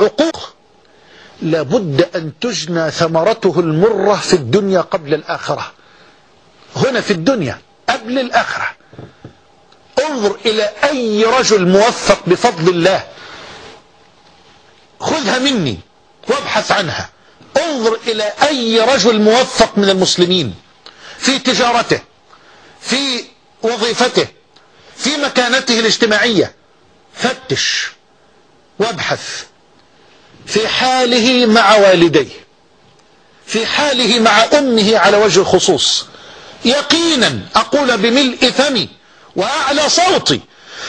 العقوق لابد أن تجنى ثمرته المرة في الدنيا قبل الآخرة. هنا في الدنيا قبل الآخرة. انظر إلى أي رجل موفق بفضل الله. خذها مني وابحث عنها. انظر إلى أي رجل موفق من المسلمين. في تجارته في وظيفته في مكانته الاجتماعية. فتش وابحث. في حاله مع والديه في حاله مع أمه على وجه الخصوص. يقينا أقول بملء فمي وأعلى صوتي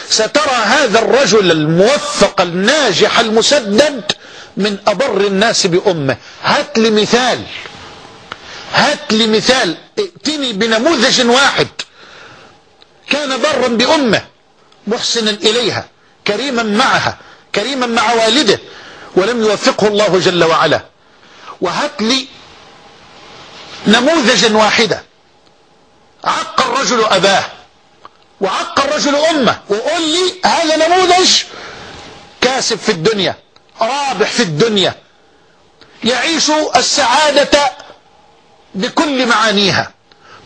سترى هذا الرجل الموفق الناجح المسدد من أبر الناس بأمه. هات لي مثال هات لي مثال ائتني بنموذج واحد كان برا بأمه محسنا إليها كريما معها كريما مع والده. ولم يوفقه الله جل وعلا. وهات لي نموذجا واحدا عق الرجل أباه وعق الرجل أمه وقول لي هذا نموذج كاسب في الدنيا رابح في الدنيا يعيش السعادة بكل معانيها.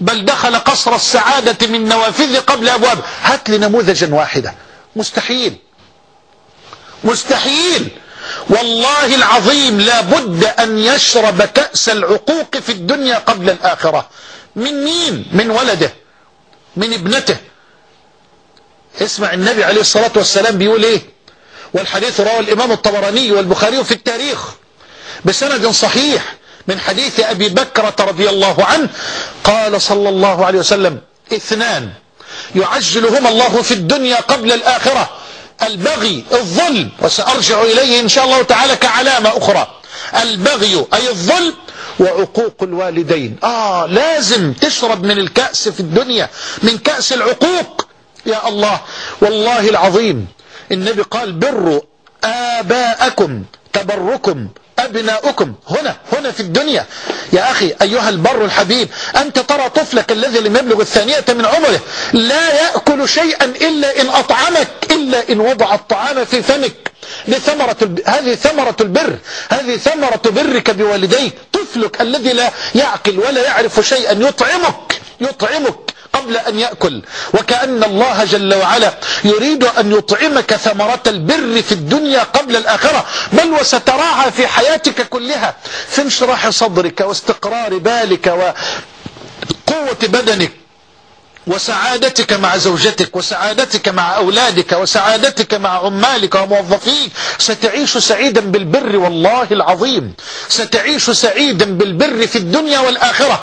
بل دخل قصر السعادة من نوافذ قبل أبواب. هات لي نموذجا واحدا مستحيل. مستحيل. والله العظيم لا بد أن يشرب كأس العقوق في الدنيا قبل الآخرة. من مين؟ من ولده. من ابنته. اسمع النبي عليه الصلاة والسلام بيقول إيه؟ والحديث رواه الإمام الطبراني والبخاري في التاريخ بسند صحيح من حديث أبي بكرة رضي الله عنه قال صلى الله عليه وسلم اثنان يعجلهما الله في الدنيا قبل الآخرة البغي الظلم وسأرجع إليه إن شاء الله تعالى كعلامة أخرى. البغي أي الظلم وعقوق الوالدين. آه لازم تشرب من الكأس في الدنيا من كأس العقوق. يا الله والله العظيم النبي قال بروا آباءكم تبركم أبناؤكم. هنا هنا في الدنيا. يا أخي أيها البر الحبيب أنت ترى طفلك الذي لم يبلغ الثانية من عمره لا يأكل شيئا إلا إن أطعمك. إلا إن وضع الطعام في فمك ثمرة هذه ثمرة البر هذه ثمرة برك بوالديك. طفلك الذي لا يعقل ولا يعرف شيئا يطعمك يطعمك قبل أن يأكل. وكأن الله جل وعلا يريد أن يطعمك ثمرة البر في الدنيا قبل الآخرة. بل وستراها في حياتك كلها. في انشراح صدرك واستقرار بالك وقوة بدنك. وسعادتك مع زوجتك وسعادتك مع أولادك وسعادتك مع عمالك وموظفيك ستعيش سعيدا بالبر والله العظيم. ستعيش سعيدا بالبر في الدنيا والآخرة.